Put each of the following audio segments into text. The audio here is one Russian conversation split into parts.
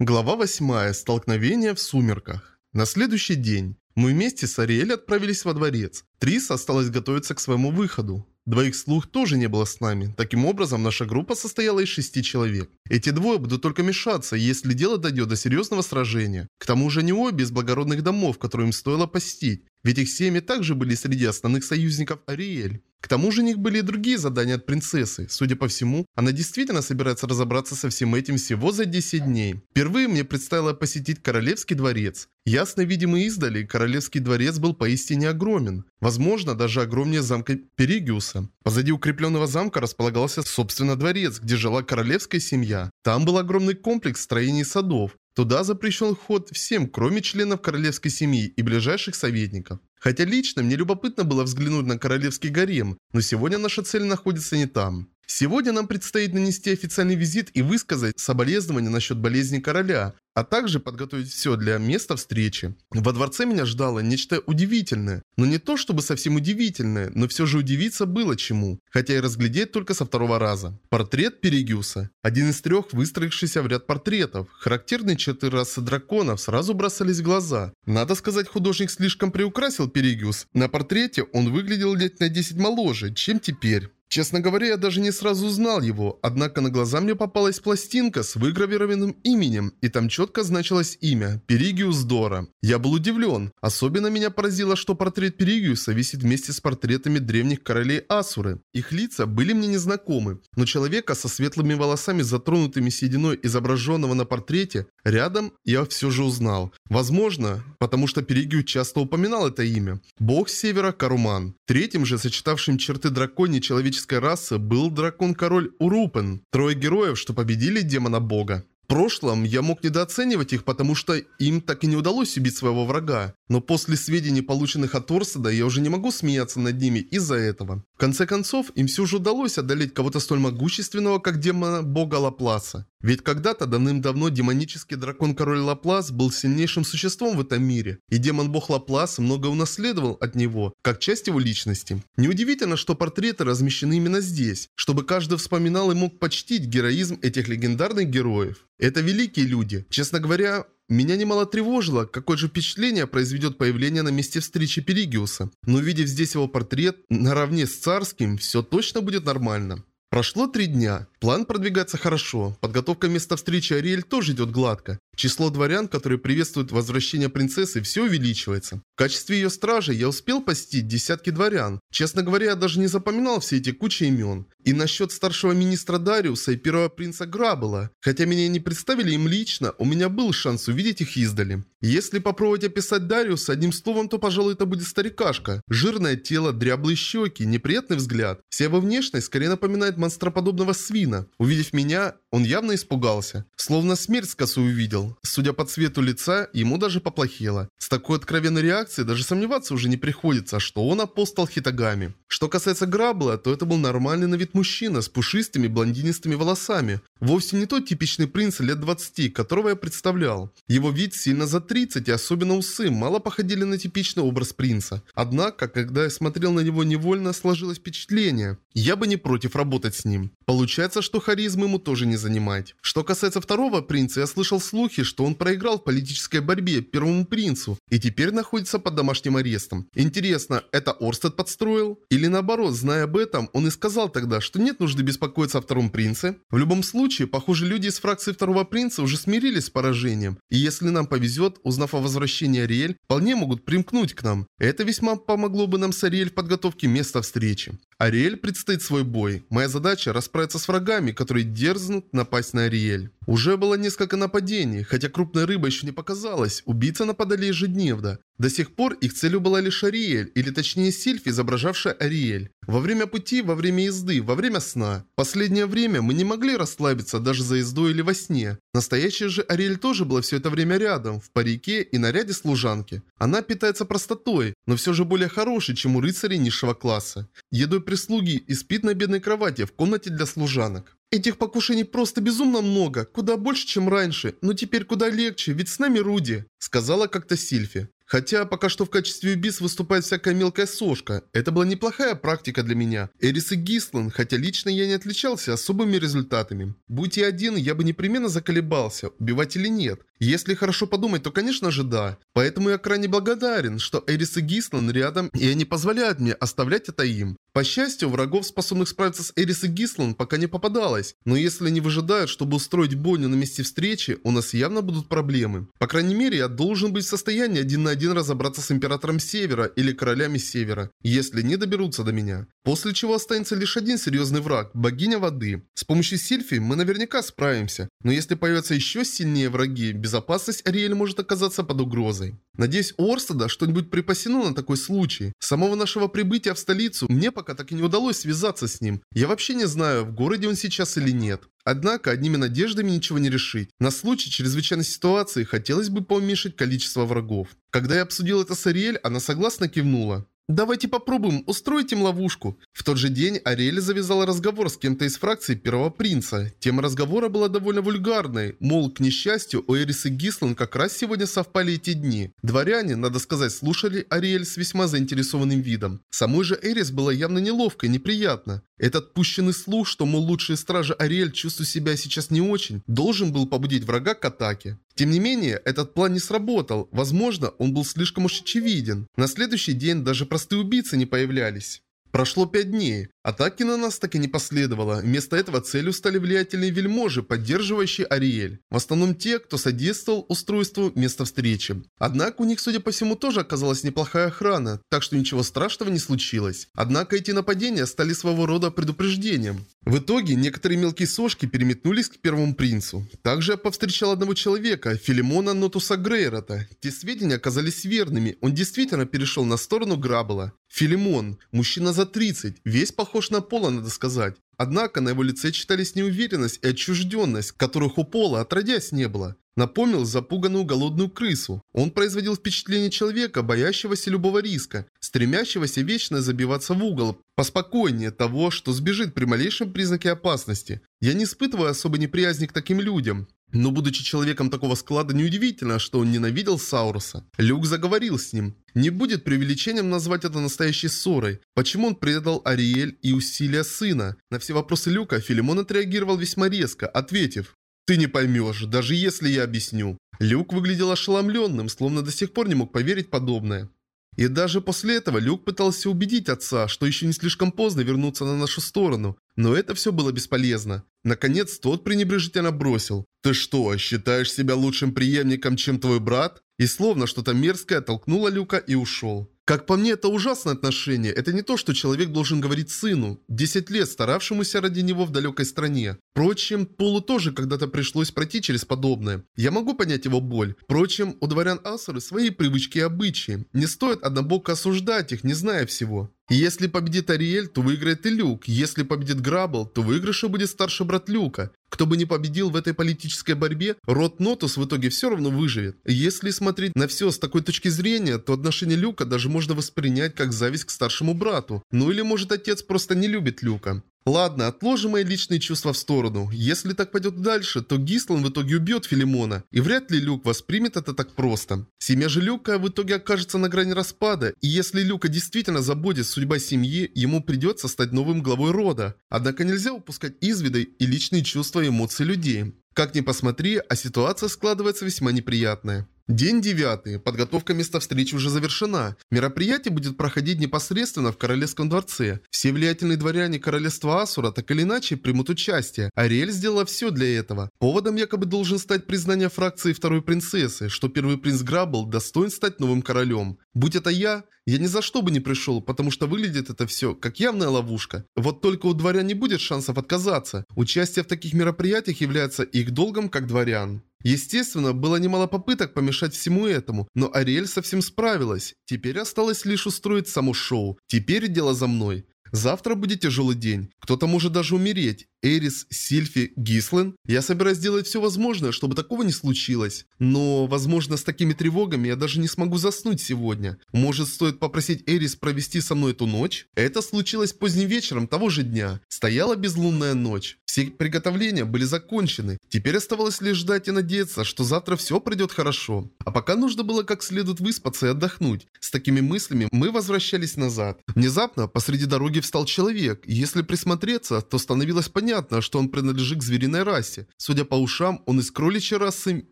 Глава 8. Столкновение в сумерках. На следующий день мы вместе с Ариэль отправились во дворец. Трис осталась готовиться к своему выходу. Двоих слух тоже не было с нами. Таким образом, наша группа состояла из шести человек. Эти двое будут только мешаться, если дело дойдет до серьезного сражения. К тому же они обе из благородных домов, которые им стоило посетить. Ведь их семьи также были среди основных союзников Ариэль. К тому же у них были и другие задания от принцессы. Судя по всему, она действительно собирается разобраться со всем этим всего за 10 дней. Впервые мне предстояло посетить Королевский дворец. Ясно видимо издали, Королевский дворец был поистине огромен. Возможно, даже огромнее замка Перигиуса. Позади укрепленного замка располагался собственно дворец, где жила королевская семья. Там был огромный комплекс строений садов. Туда запрещен вход всем, кроме членов королевской семьи и ближайших советников. Хотя лично мне любопытно было взглянуть на королевский гарем, но сегодня наша цель находится не там. Сегодня нам предстоит нанести официальный визит и высказать соболезнования насчет болезни короля, а также подготовить все для места встречи. Во дворце меня ждало нечто удивительное. Но не то чтобы совсем удивительное, но все же удивиться было чему. Хотя и разглядеть только со второго раза. Портрет Перегюса. Один из трех выстроившихся в ряд портретов. Характерные черты расы драконов сразу бросались в глаза. Надо сказать, художник слишком приукрасил Перегюс. На портрете он выглядел лет на 10 моложе, чем теперь. Честно говоря, я даже не сразу узнал его, однако на глаза мне попалась пластинка с выгравированным именем, и там четко значилось имя – Перигиус Дора. Я был удивлен. Особенно меня поразило, что портрет Перигиуса висит вместе с портретами древних королей Асуры. Их лица были мне незнакомы, но человека со светлыми волосами, затронутыми сединой, изображенного на портрете, рядом я все же узнал. Возможно, потому что Перигиус часто упоминал это имя. Бог севера Каруман. Третьим же, сочетавшим черты драконьей человеческой человеческой расы был дракон-король Урупен. Трое героев, что победили демона-бога. В прошлом я мог недооценивать их, потому что им так и не удалось убить своего врага. Но после сведений, полученных от Орседа, я уже не могу смеяться над ними из-за этого. В конце концов, им все же удалось одолеть кого-то столь могущественного, как демона бога Лапласа. Ведь когда-то давным-давно демонический дракон-король Лаплас был сильнейшим существом в этом мире, и демон-бог Лаплас много унаследовал от него, как часть его личности. Неудивительно, что портреты размещены именно здесь, чтобы каждый вспоминал и мог почтить героизм этих легендарных героев. Это великие люди. Честно говоря, меня немало тревожило, какое же впечатление произведет появление на месте встречи Перигиуса. Но увидев здесь его портрет, наравне с царским, все точно будет нормально. Прошло три дня. План продвигается хорошо. Подготовка места встречи Ариэль тоже идет гладко. Число дворян, которые приветствуют возвращение принцессы, все увеличивается. В качестве ее стражи я успел посетить десятки дворян. Честно говоря, я даже не запоминал все эти кучи имен. И насчет старшего министра Дариуса и первого принца Грабела. Хотя меня не представили им лично, у меня был шанс увидеть их издали. Если попробовать описать Дариуса одним словом, то, пожалуй, это будет старикашка. Жирное тело, дряблые щеки, неприятный взгляд. Вся его внешность скорее напоминает монстроподобного свина. Увидев меня, он явно испугался. Словно смерть с косу увидел. Судя по цвету лица, ему даже поплохело. С такой откровенной реакцией даже сомневаться уже не приходится, что он апостол Хитагами. Что касается Грабла, то это был нормальный на вид мужчина с пушистыми блондинистыми волосами. Вовсе не тот типичный принц лет 20, которого я представлял. Его вид сильно за 30 и особенно усы мало походили на типичный образ принца. Однако, когда я смотрел на него невольно, сложилось впечатление. Я бы не против работать с ним. Получается, что харизмы ему тоже не занимать. Что касается второго принца, я слышал слухи, что он проиграл в политической борьбе первому принцу и теперь находится под домашним арестом. Интересно, это Орстед подстроил? Или наоборот, зная об этом, он и сказал тогда, что нет нужды беспокоиться о втором принце? В любом случае, похоже, люди из фракции второго принца уже смирились с поражением. И если нам повезет, узнав о возвращении Ариэль, вполне могут примкнуть к нам. Это весьма помогло бы нам с Ариэль в подготовке места встречи. Ариэль предстоит свой бой. Моя задача расправиться с врагами, которые дерзнут напасть на Ариэль. Уже было несколько нападений, хотя крупная рыба еще не показалась, убийцы нападали ежедневно. До сих пор их целью была лишь Ариэль, или точнее Сильфи, изображавшая Ариэль. Во время пути, во время езды, во время сна. Последнее время мы не могли расслабиться даже за ездой или во сне. Настоящая же Ариэль тоже была все это время рядом, в парике и наряде служанки. Она питается простотой, но все же более хорошей, чем у рыцарей низшего класса. Едой прислуги и спит на бедной кровати в комнате для служанок. Этих покушений просто безумно много, куда больше, чем раньше, но теперь куда легче, ведь с нами Руди», — сказала как-то Сильфи. Хотя пока что в качестве убийц выступает всякая мелкая сошка. Это была неплохая практика для меня. Эрис и Гислан, хотя лично я не отличался особыми результатами. Будь я один, я бы непременно заколебался, убивать или нет. Если хорошо подумать, то конечно же да. Поэтому я крайне благодарен, что Эрис и Гислан рядом, и они позволяют мне оставлять это им. По счастью, врагов, способных справиться с Эрис и Гислан, пока не попадалось. Но если они выжидают, чтобы устроить бойню на месте встречи, у нас явно будут проблемы. По крайней мере, я должен быть в состоянии один на один разобраться с Императором Севера или Королями Севера, если не доберутся до меня. После чего останется лишь один серьезный враг – Богиня Воды. С помощью Сильфи мы наверняка справимся. Но если появятся еще сильнее враги, безопасность Ариэль может оказаться под угрозой. Надеюсь, у Орстеда что-нибудь припасено на такой случай. С самого нашего прибытия в столицу мне пока так и не удалось связаться с ним. Я вообще не знаю, в городе он сейчас или нет. Однако, одними надеждами ничего не решить. На случай чрезвычайной ситуации хотелось бы поуменьшить количество врагов. Когда я обсудил это с Ариэль, она согласно кивнула. Давайте попробуем устроить им ловушку. В тот же день Ариэль завязала разговор с кем-то из фракции Первого Принца. Тема разговора была довольно вульгарной. Мол, к несчастью, Эрис и Гислан как раз сегодня совпали эти дни. Дворяне, надо сказать, слушали Ариэль с весьма заинтересованным видом. Самой же Эрис было явно неловко и неприятно. Этот пущенный слух, что, мол, лучшие стражи Ариэль чувствуют себя сейчас не очень, должен был побудить врага к атаке. Тем не менее, этот план не сработал. Возможно, он был слишком уж очевиден. На следующий день даже простые убийцы не появлялись. Прошло пять дней. Атаки на нас так и не последовало. Вместо этого целью стали влиятельные вельможи, поддерживающие Ариэль. В основном те, кто содействовал устройству места встречи. Однако у них, судя по всему, тоже оказалась неплохая охрана, так что ничего страшного не случилось. Однако эти нападения стали своего рода предупреждением. В итоге некоторые мелкие сошки переметнулись к первому принцу. Также я повстречал одного человека, Филимона Нотуса Грейрота. Те сведения оказались верными, он действительно перешел на сторону Граббела. Филимон, мужчина за 30, весь похож на Пола, надо сказать. Однако на его лице читались неуверенность и отчужденность, которых у Пола отродясь не было. Напомнил запуганную голодную крысу. Он производил впечатление человека, боящегося любого риска, стремящегося вечно забиваться в угол, поспокойнее того, что сбежит при малейшем признаке опасности. Я не испытываю особой неприязни к таким людям. Но будучи человеком такого склада, неудивительно, что он ненавидел Сауруса. Люк заговорил с ним. Не будет преувеличением назвать это настоящей ссорой. Почему он предал Ариэль и усилия сына? На все вопросы Люка Филимон отреагировал весьма резко, ответив. «Ты не поймешь, даже если я объясню». Люк выглядел ошеломленным, словно до сих пор не мог поверить подобное. И даже после этого Люк пытался убедить отца, что еще не слишком поздно вернуться на нашу сторону. Но это все было бесполезно. Наконец, тот пренебрежительно бросил. «Ты что, считаешь себя лучшим преемником, чем твой брат?» И словно что-то мерзкое толкнуло Люка и ушел. Как по мне, это ужасное отношение. Это не то, что человек должен говорить сыну, 10 лет старавшемуся ради него в далекой стране. Впрочем, Полу тоже когда-то пришлось пройти через подобное. Я могу понять его боль. Впрочем, у дворян Асуры свои привычки и обычаи. Не стоит однобоко осуждать их, не зная всего. Если победит Ариэль, то выиграет и Люк. Если победит Грабл, то выигрышем будет старший брат Люка. Кто бы ни победил в этой политической борьбе, род Нотус в итоге все равно выживет. Если смотреть на все с такой точки зрения, то отношение Люка даже можно воспринять как зависть к старшему брату. Ну или может отец просто не любит Люка. Ладно, отложим мои личные чувства в сторону. Если так пойдет дальше, то Гислан в итоге убьет Филимона. И вряд ли Люк воспримет это так просто. Семья же Люка в итоге окажется на грани распада. И если Люка действительно забудет судьба семьи, ему придется стать новым главой рода. Однако нельзя упускать из вида и личные чувства и эмоции людей. Как ни посмотри, а ситуация складывается весьма неприятная. День девятый. Подготовка места встречи уже завершена. Мероприятие будет проходить непосредственно в Королевском дворце. Все влиятельные дворяне Королевства Асура так или иначе примут участие. Ариэль сделала все для этого. Поводом якобы должен стать признание фракции второй принцессы, что первый принц Граббл достоин стать новым королем. Будь это я, я ни за что бы не пришел, потому что выглядит это все как явная ловушка. Вот только у дворян не будет шансов отказаться. Участие в таких мероприятиях является их долгом как дворян. Естественно, было немало попыток помешать всему этому, но Ариэль совсем справилась. Теперь осталось лишь устроить само шоу. Теперь дело за мной. Завтра будет тяжелый день. Кто-то может даже умереть. Эрис, Сильфи, Гислен. Я собираюсь сделать все возможное, чтобы такого не случилось. Но, возможно, с такими тревогами я даже не смогу заснуть сегодня. Может, стоит попросить Эрис провести со мной эту ночь? Это случилось поздним вечером того же дня. Стояла безлунная ночь. Все приготовления были закончены. Теперь оставалось лишь ждать и надеяться, что завтра все пройдет хорошо. А пока нужно было как следует выспаться и отдохнуть. С такими мыслями мы возвращались назад. Внезапно посреди дороги встал человек. Если присмотреться, то становилось понятно, что он принадлежит к звериной расе. Судя по ушам, он из кроличьей расы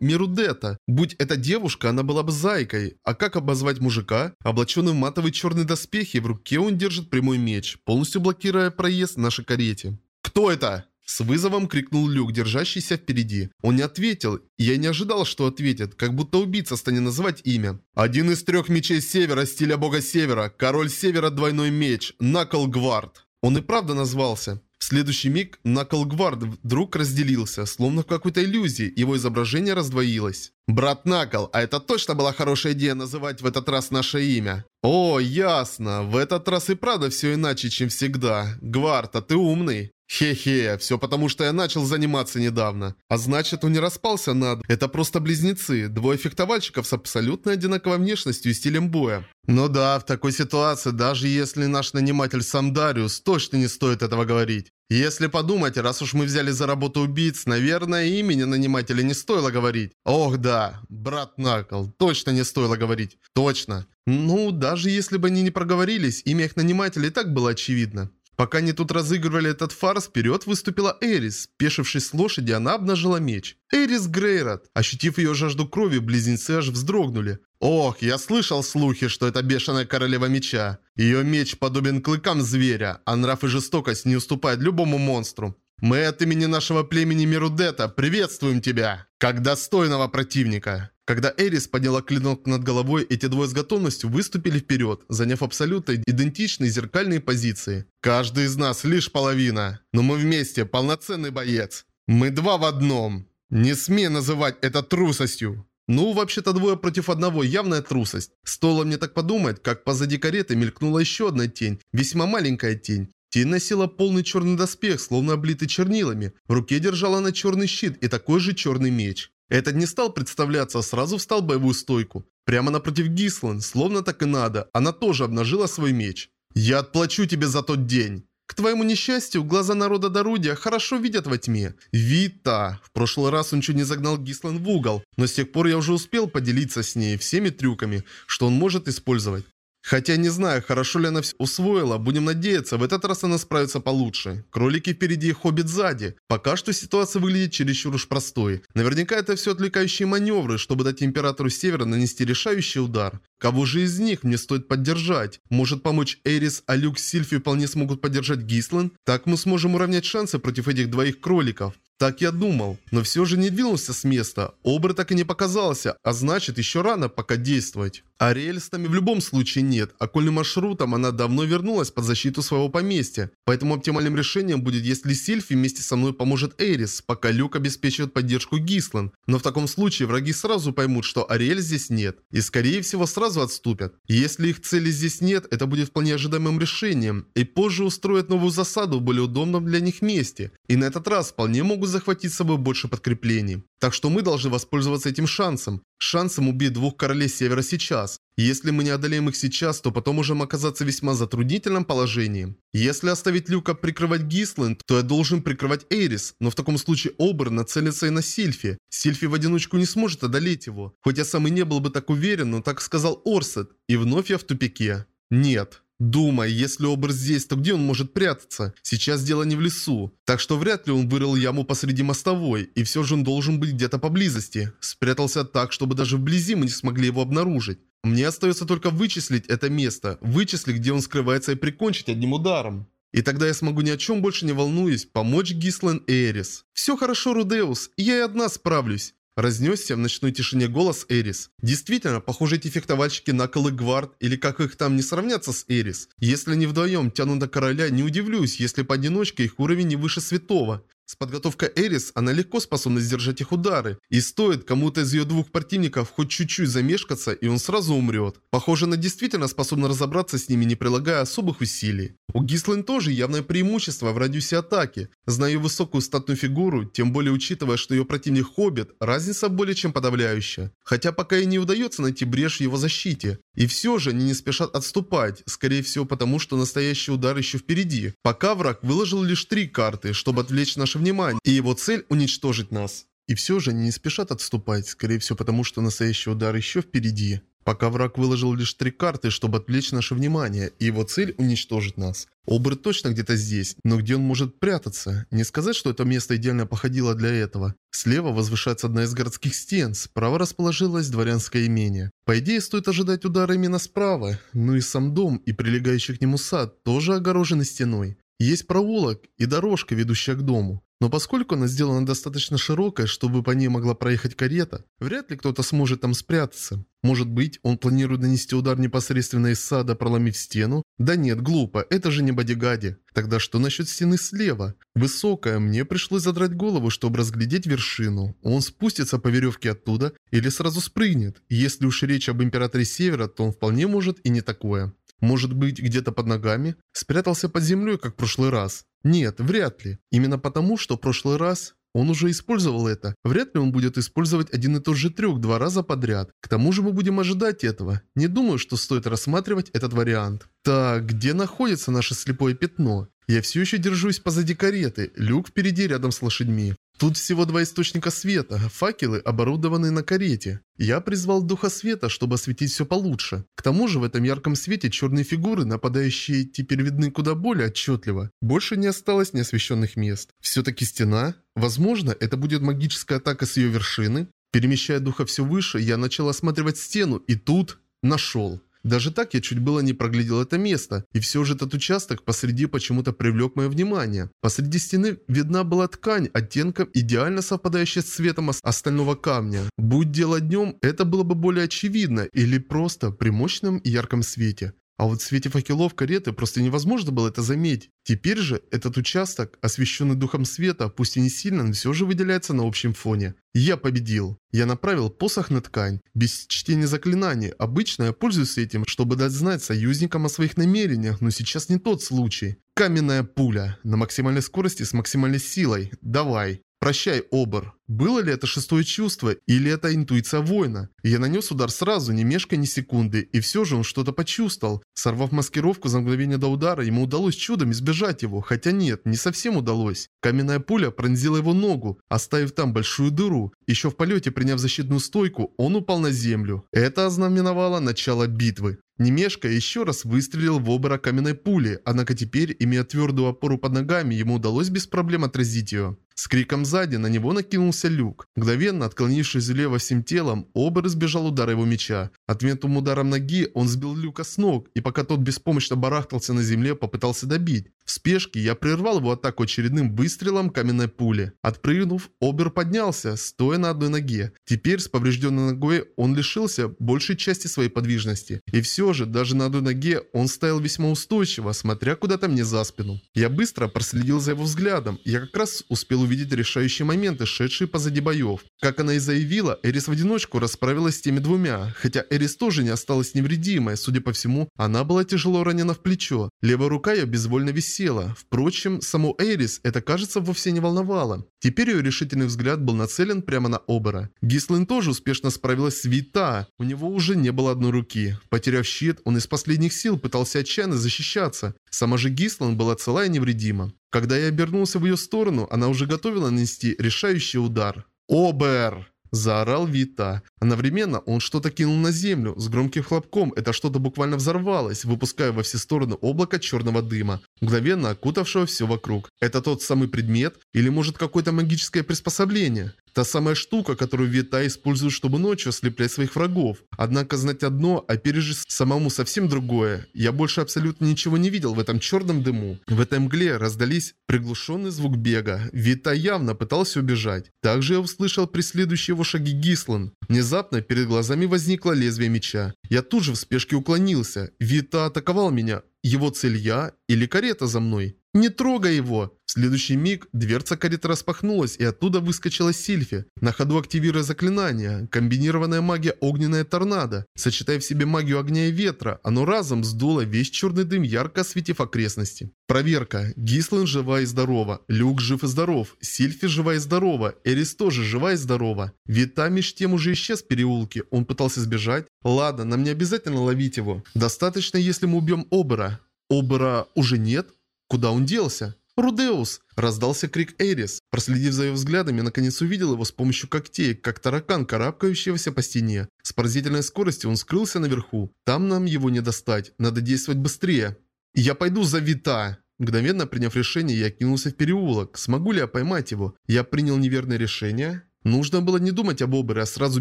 Мирудета. Будь это девушка, она была бы зайкой. А как обозвать мужика? Облаченный в матовые черные доспехи, в руке он держит прямой меч, полностью блокируя проезд нашей карете. «Кто это?» С вызовом крикнул Люк, держащийся впереди. Он не ответил, и я не ожидал, что ответит, как будто убийца станет называть имя. Один из трех мечей Севера, стиля бога Севера, король Севера двойной меч, Накл Гвард. Он и правда назвался. В следующий миг Наклгвард вдруг разделился, словно в какой-то иллюзии, его изображение раздвоилось. «Брат Накл, а это точно была хорошая идея называть в этот раз наше имя?» «О, ясно. В этот раз и правда все иначе, чем всегда. Гвард, а ты умный». Хе-хе, все потому что я начал заниматься недавно. А значит, он не распался на... Это просто близнецы, двое фехтовальщиков с абсолютно одинаковой внешностью и стилем боя. Ну да, в такой ситуации, даже если наш наниматель сам Дариус, точно не стоит этого говорить. Если подумать, раз уж мы взяли за работу убийц, наверное, имени нанимателя не стоило говорить. Ох да, брат Накл, точно не стоило говорить. Точно. Ну, даже если бы они не проговорились, имя их нанимателя и так было очевидно. Пока они тут разыгрывали этот фарс, вперед выступила Эрис. Спешившись с лошади, она обнажила меч. Эрис Грейрот. Ощутив ее жажду крови, близнецы аж вздрогнули. Ох, я слышал слухи, что это бешеная королева меча. Ее меч подобен клыкам зверя, а нрав и жестокость не уступают любому монстру. Мы от имени нашего племени Мирудета приветствуем тебя, как достойного противника. Когда Эрис подняла клинок над головой, эти двое с готовностью выступили вперед, заняв абсолютно идентичные зеркальные позиции. Каждый из нас лишь половина, но мы вместе полноценный боец. Мы два в одном. Не смей называть это трусостью. Ну, вообще-то двое против одного, явная трусость. Стоило мне так подумать, как позади кареты мелькнула еще одна тень, весьма маленькая тень. Тень носила полный черный доспех, словно облитый чернилами. В руке держала она черный щит и такой же черный меч. Этот не стал представляться, а сразу встал боевую стойку. Прямо напротив Гислан, словно так и надо, она тоже обнажила свой меч. «Я отплачу тебе за тот день!» К твоему несчастью, глаза народа Дорудия хорошо видят во тьме. Вита! В прошлый раз он чуть не загнал Гислан в угол, но с тех пор я уже успел поделиться с ней всеми трюками, что он может использовать. Хотя не знаю, хорошо ли она все усвоила, будем надеяться, в этот раз она справится получше. Кролики впереди и хоббит сзади. Пока что ситуация выглядит чересчур уж простой. Наверняка это все отвлекающие маневры, чтобы дать Императору Севера нанести решающий удар. Кого же из них мне стоит поддержать? Может помочь Эрис, а Люк Сильфи вполне смогут поддержать Гислан? Так мы сможем уравнять шансы против этих двоих кроликов. Так я думал, но все же не двинулся с места. Обр так и не показался, а значит еще рано пока действовать. А рельсами в любом случае нет, окольным маршрутом она давно вернулась под защиту своего поместья. Поэтому оптимальным решением будет, если Сильфи вместе со мной поможет Эрис, пока Люк обеспечивает поддержку Гислан. Но в таком случае враги сразу поймут, что Ариэль здесь нет, и скорее всего сразу отступят. Если их цели здесь нет, это будет вполне ожидаемым решением, и позже устроят новую засаду в более удобном для них месте. И на этот раз вполне могут захватить с собой больше подкреплений. Так что мы должны воспользоваться этим шансом. Шансом убить двух королей Севера сейчас. Если мы не одолеем их сейчас, то потом можем оказаться в весьма затруднительном положении. Если оставить Люка прикрывать Гисленд, то я должен прикрывать Эйрис, но в таком случае Обер нацелится и на Сильфи. Сильфи в одиночку не сможет одолеть его. Хоть я сам и не был бы так уверен, но так сказал Орсет. И вновь я в тупике. Нет. Думай, если Обр здесь, то где он может прятаться? Сейчас дело не в лесу. Так что вряд ли он вырыл яму посреди мостовой, и все же он должен быть где-то поблизости. Спрятался так, чтобы даже вблизи мы не смогли его обнаружить. Мне остается только вычислить это место, вычислить, где он скрывается и прикончить одним ударом. И тогда я смогу ни о чем больше не волнуюсь, помочь Гислен Эрис. Все хорошо, Рудеус, я и одна справлюсь. Разнесся в ночной тишине голос Эрис. Действительно, похоже, эти фехтовальщики Накол и или как их там, не сравнятся с Эрис. Если они вдвоем тянут до короля, не удивлюсь, если поодиночке их уровень не выше святого. С подготовкой Эрис она легко способна сдержать их удары, и стоит кому-то из ее двух противников хоть чуть-чуть замешкаться, и он сразу умрет. Похоже, она действительно способна разобраться с ними, не прилагая особых усилий. У Гислен тоже явное преимущество в радиусе атаки. Зная ее высокую статную фигуру, тем более учитывая, что ее противник Хоббит, разница более чем подавляющая. Хотя пока и не удается найти брешь в его защите. И все же они не спешат отступать, скорее всего потому, что настоящий удар еще впереди. Пока враг выложил лишь три карты, чтобы отвлечь наше внимание, и его цель уничтожить нас. И все же они не спешат отступать, скорее всего потому, что настоящий удар еще впереди. Пока враг выложил лишь три карты, чтобы отвлечь наше внимание, и его цель уничтожить нас. Обр точно где-то здесь, но где он может прятаться? Не сказать, что это место идеально походило для этого. Слева возвышается одна из городских стен, справа расположилось дворянское имение. По идее, стоит ожидать удара именно справа, ну и сам дом и прилегающий к нему сад тоже огорожены стеной. Есть проулок и дорожка, ведущая к дому. Но поскольку она сделана достаточно широкой, чтобы по ней могла проехать карета, вряд ли кто-то сможет там спрятаться. Может быть, он планирует нанести удар непосредственно из сада, проломив стену? Да нет, глупо, это же не бодигади. Тогда что насчет стены слева? Высокая, мне пришлось задрать голову, чтобы разглядеть вершину. Он спустится по веревке оттуда или сразу спрыгнет. Если уж речь об Императоре Севера, то он вполне может и не такое. Может быть, где-то под ногами? Спрятался под землей, как в прошлый раз? Нет, вряд ли. Именно потому, что в прошлый раз он уже использовал это. Вряд ли он будет использовать один и тот же трюк два раза подряд. К тому же мы будем ожидать этого. Не думаю, что стоит рассматривать этот вариант. Так, где находится наше слепое пятно? Я все еще держусь позади кареты, люк впереди рядом с лошадьми. Тут всего два источника света, факелы, оборудованные на карете. Я призвал Духа Света, чтобы осветить все получше. К тому же в этом ярком свете черные фигуры, нападающие, теперь видны куда более отчетливо. Больше не осталось неосвещенных мест. Все-таки стена? Возможно, это будет магическая атака с ее вершины? Перемещая Духа все выше, я начал осматривать стену, и тут... нашел. Даже так я чуть было не проглядел это место, и все же этот участок посреди почему-то привлек мое внимание. Посреди стены видна была ткань оттенком, идеально совпадающая с цветом остального камня. Будь дело днем, это было бы более очевидно, или просто при мощном и ярком свете. А вот в свете факелов кареты просто невозможно было это заметить. Теперь же этот участок, освещенный духом света, пусть и не сильно, но все же выделяется на общем фоне. Я победил. Я направил посох на ткань. Без чтения заклинаний. Обычно я пользуюсь этим, чтобы дать знать союзникам о своих намерениях, но сейчас не тот случай. Каменная пуля. На максимальной скорости с максимальной силой. Давай. Прощай, Обер. Было ли это шестое чувство, или это интуиция воина? Я нанес удар сразу, не мешкая ни секунды, и все же он что-то почувствовал. Сорвав маскировку за мгновение до удара, ему удалось чудом избежать его, хотя нет, не совсем удалось. Каменная пуля пронзила его ногу, оставив там большую дыру. Еще в полете, приняв защитную стойку, он упал на землю. Это ознаменовало начало битвы. Немешка еще раз выстрелил в обора каменной пули, однако теперь, имея твердую опору под ногами, ему удалось без проблем отразить ее. С криком сзади на него накинулся люк. Мгновенно отклонившись влево всем телом, Обер избежал удара его меча. Ответным ударом ноги он сбил люка с ног, и пока тот беспомощно барахтался на земле, попытался добить. В спешке я прервал его атаку очередным выстрелом каменной пули. Отпрыгнув, Обер поднялся, стоя на одной ноге. Теперь с поврежденной ногой он лишился большей части своей подвижности. И все же, даже на одной ноге он стоял весьма устойчиво, смотря куда-то мне за спину. Я быстро проследил за его взглядом. Я как раз успел увидеть решающие моменты, шедшие позади боев. Как она и заявила, Эрис в одиночку расправилась с теми двумя. Хотя Эрис тоже не осталась невредимой, судя по всему, она была тяжело ранена в плечо. Левая рука ее безвольно висела села. Впрочем, саму Эйрис это, кажется, вовсе не волновало. Теперь ее решительный взгляд был нацелен прямо на Обера. Гислин тоже успешно справилась с Вита. У него уже не было одной руки. Потеряв щит, он из последних сил пытался отчаянно защищаться. Сама же Гислин была цела и невредима. Когда я обернулся в ее сторону, она уже готовила нанести решающий удар. «Обер!» Заорал Вита. Одновременно он что-то кинул на землю. С громким хлопком это что-то буквально взорвалось, выпуская во все стороны облако черного дыма, мгновенно окутавшего все вокруг. Это тот самый предмет? Или может какое-то магическое приспособление? Та самая штука, которую Вита использует, чтобы ночью ослеплять своих врагов. Однако знать одно, а пережить самому совсем другое. Я больше абсолютно ничего не видел в этом черном дыму. В этой мгле раздались приглушенный звук бега. Вита явно пытался убежать. Также я услышал преследующие его шаги Гислан. Внезапно перед глазами возникло лезвие меча. Я тут же в спешке уклонился. Вита атаковал меня. Его цель я или карета за мной? «Не трогай его!» Следующий миг дверца кареты распахнулась, и оттуда выскочила Сильфи, на ходу активируя заклинание. Комбинированная магия огненная торнадо. Сочетая в себе магию огня и ветра, оно разом сдуло весь черный дым, ярко осветив окрестности. Проверка. Гислен жива и здорова. Люк жив и здоров. Сильфи жива и здорова. Эрис тоже жива и здорова. Вита меж тем уже исчез в переулке. Он пытался сбежать. Ладно, нам не обязательно ловить его. Достаточно, если мы убьем Обера. Обера уже нет? Куда он делся? «Рудеус!» – раздался крик Эрис. Проследив за ее взглядом, я наконец увидел его с помощью когтей, как таракан, карабкающегося по стене. С поразительной скоростью он скрылся наверху. Там нам его не достать, надо действовать быстрее. «Я пойду за Вита!» Мгновенно приняв решение, я кинулся в переулок. Смогу ли я поймать его? Я принял неверное решение? Нужно было не думать об Обере, а сразу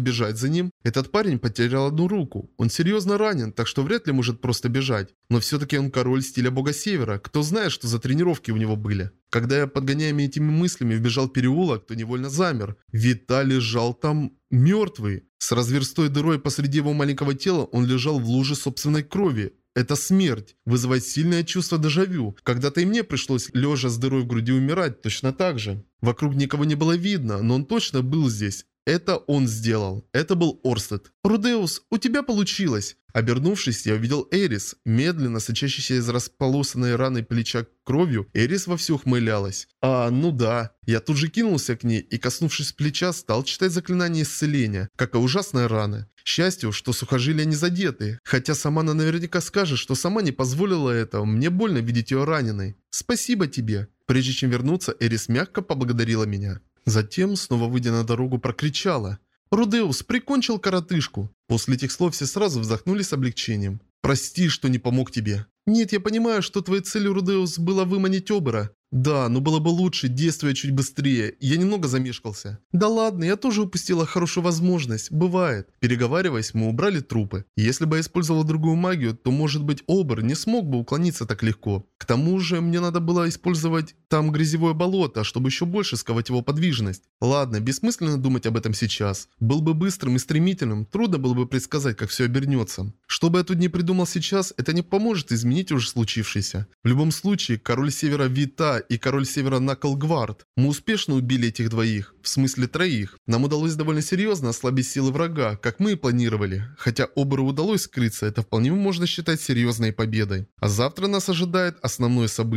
бежать за ним. Этот парень потерял одну руку. Он серьезно ранен, так что вряд ли может просто бежать. Но все-таки он король стиля бога севера. Кто знает, что за тренировки у него были. Когда я, подгоняемый этими мыслями, вбежал в переулок, то невольно замер. Вита лежал там мертвый. С разверстой дырой посреди его маленького тела он лежал в луже собственной крови. Это смерть. Вызывает сильное чувство дежавю. Когда-то и мне пришлось, лежа с дырой в груди, умирать точно так же. Вокруг никого не было видно, но он точно был здесь. Это он сделал. Это был Орстед. «Рудеус, у тебя получилось!» Обернувшись, я увидел Эрис, медленно сочащейся из располосанной раны плеча кровью, Эрис вовсю ухмылялась. А, ну да. Я тут же кинулся к ней и, коснувшись плеча, стал читать заклинание исцеления, как и ужасные раны. Счастью, что сухожилия не задеты, хотя сама она наверняка скажет, что сама не позволила этого, мне больно видеть ее раненой. Спасибо тебе. Прежде чем вернуться, Эрис мягко поблагодарила меня. Затем, снова выйдя на дорогу, прокричала. «Рудеус прикончил коротышку!» После этих слов все сразу вздохнули с облегчением. «Прости, что не помог тебе». «Нет, я понимаю, что твоей целью, Рудеус, было выманить Обера. Да, но было бы лучше, действуя чуть быстрее. Я немного замешкался. Да ладно, я тоже упустила хорошую возможность. Бывает. Переговариваясь, мы убрали трупы. Если бы я использовала другую магию, то, может быть, Обер не смог бы уклониться так легко. К тому же, мне надо было использовать там грязевое болото, чтобы еще больше сковать его подвижность. Ладно, бессмысленно думать об этом сейчас. Был бы быстрым и стремительным, трудно было бы предсказать, как все обернется. Что бы я тут не придумал сейчас, это не поможет изменить уже случившееся. В любом случае, король Севера Вита и король Севера Наклгвард. Мы успешно убили этих двоих, в смысле троих. Нам удалось довольно серьезно ослабить силы врага, как мы и планировали. Хотя Оберу удалось скрыться, это вполне можно считать серьезной победой. А завтра нас ожидает основное событие.